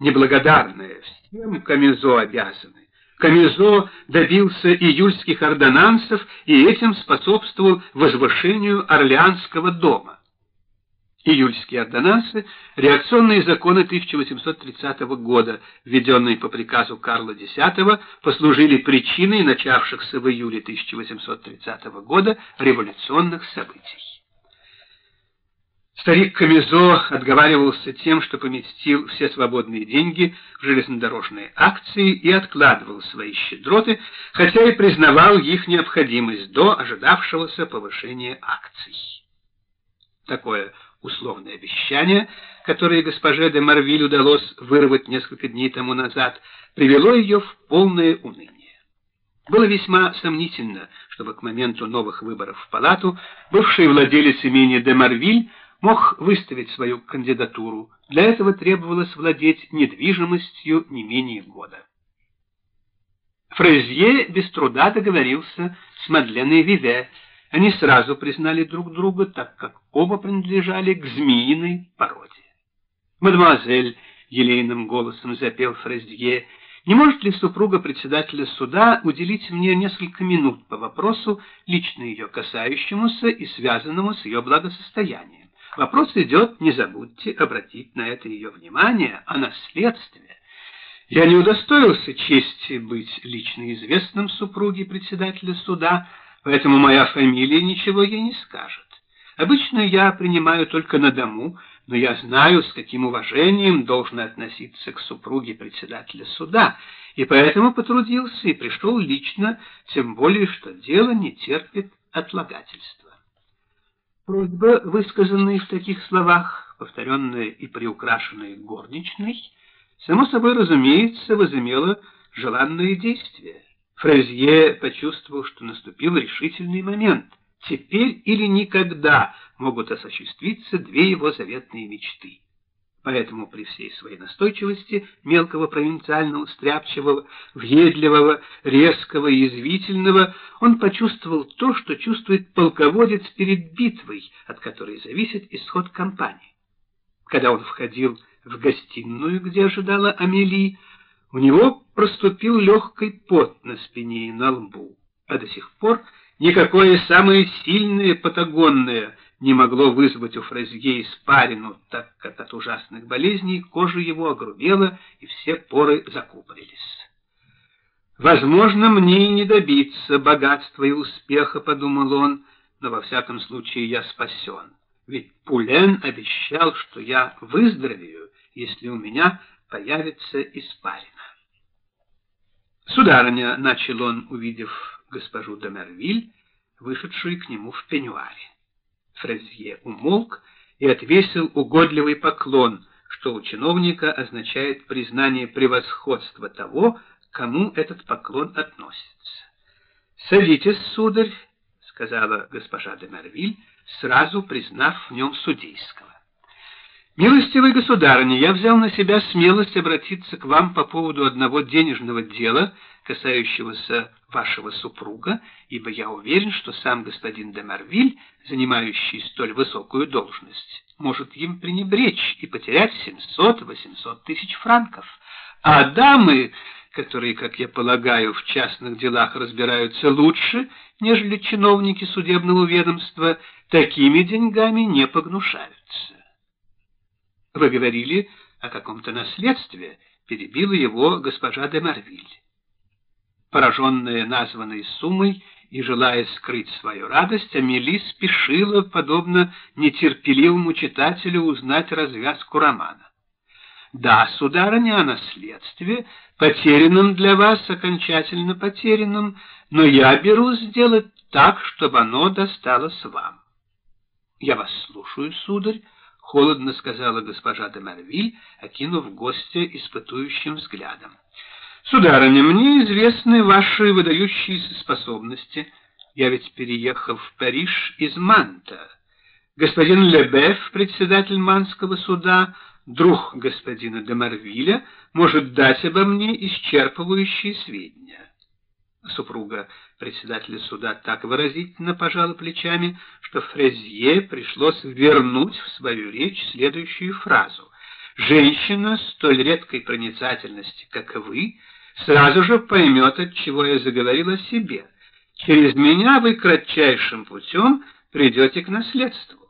неблагодарная, всем Камизо обязаны. Камизо добился июльских ордонансов и этим способствовал возвышению Орлеанского дома. Июльские ордонансы – реакционные законы 1830 года, введенные по приказу Карла X, послужили причиной начавшихся в июле 1830 года революционных событий. Старик Камизо отговаривался тем, что поместил все свободные деньги в железнодорожные акции и откладывал свои щедроты, хотя и признавал их необходимость до ожидавшегося повышения акций. Такое условное обещание, которое госпоже де Марвиль удалось вырвать несколько дней тому назад, привело ее в полное уныние. Было весьма сомнительно, чтобы к моменту новых выборов в палату бывший владелец имени де Марвиль мог выставить свою кандидатуру. Для этого требовалось владеть недвижимостью не менее года. Фрезье без труда договорился с Мадленой Виве, они сразу признали друг друга, так как оба принадлежали к змеиной породе. «Мадемуазель», — елейным голосом запел Фрездье, «не может ли супруга председателя суда уделить мне несколько минут по вопросу, лично ее касающемуся и связанному с ее благосостоянием? Вопрос идет, не забудьте обратить на это ее внимание, о наследстве». Я не удостоился чести быть лично известным супруге председателя суда, поэтому моя фамилия ничего ей не скажет. Обычно я принимаю только на дому, но я знаю, с каким уважением должно относиться к супруге председателя суда, и поэтому потрудился и пришел лично, тем более, что дело не терпит отлагательства. Просьба, высказанная в таких словах, повторенная и приукрашенная горничной, само собой разумеется, возымела желанное действие. Фрезье почувствовал, что наступил решительный момент. Теперь или никогда могут осуществиться две его заветные мечты. Поэтому при всей своей настойчивости мелкого провинциального, стряпчивого, въедливого, резкого и язвительного, он почувствовал то, что чувствует полководец перед битвой, от которой зависит исход кампании. Когда он входил в гостиную, где ожидала Амелии, у него проступил легкий пот на спине и на лбу, а до сих пор никакое самое сильное патагонное не могло вызвать у Фрезье испарину, так как от ужасных болезней кожа его огрубела и все поры закупорились. «Возможно, мне и не добиться богатства и успеха», — подумал он, — «но во всяком случае я спасен, ведь Пулен обещал, что я выздоровею, если у меня появится испарина». «Сударыня», — начал он, увидев госпожу де Мервиль, вышедшую к нему в пеньюаре. Фрезье умолк и отвесил угодливый поклон, что у чиновника означает признание превосходства того, кому этот поклон относится. «Садитесь, сударь», — сказала госпожа де Мервиль, сразу признав в нем судейского. «Милостивый государыня, я взял на себя смелость обратиться к вам по поводу одного денежного дела, касающегося вашего супруга, ибо я уверен, что сам господин де Марвиль, занимающий столь высокую должность, может им пренебречь и потерять 700-800 тысяч франков. А дамы, которые, как я полагаю, в частных делах разбираются лучше, нежели чиновники судебного ведомства, такими деньгами не погнушаются. Вы говорили о каком-то наследстве, перебила его госпожа де Марвиль. Пораженная названной суммой и желая скрыть свою радость, Амели спешила, подобно нетерпеливому читателю, узнать развязку романа. «Да, сударыня, о наследстве, потерянном для вас, окончательно потерянном, но я берусь сделать так, чтобы оно досталось вам». «Я вас слушаю, сударь», — холодно сказала госпожа де Марвиль, окинув гостя испытующим взглядом. «Сударыня, мне известны ваши выдающиеся способности. Я ведь переехал в Париж из Манта. Господин Лебеф, председатель Манского суда, друг господина де Марвиля, может дать обо мне исчерпывающие сведения». Супруга председателя суда так выразительно пожала плечами, что Фрезье пришлось вернуть в свою речь следующую фразу. женщина столь редкой проницательности, как и вы, сразу же поймет, от чего я заговорил о себе. Через меня вы кратчайшим путем придете к наследству.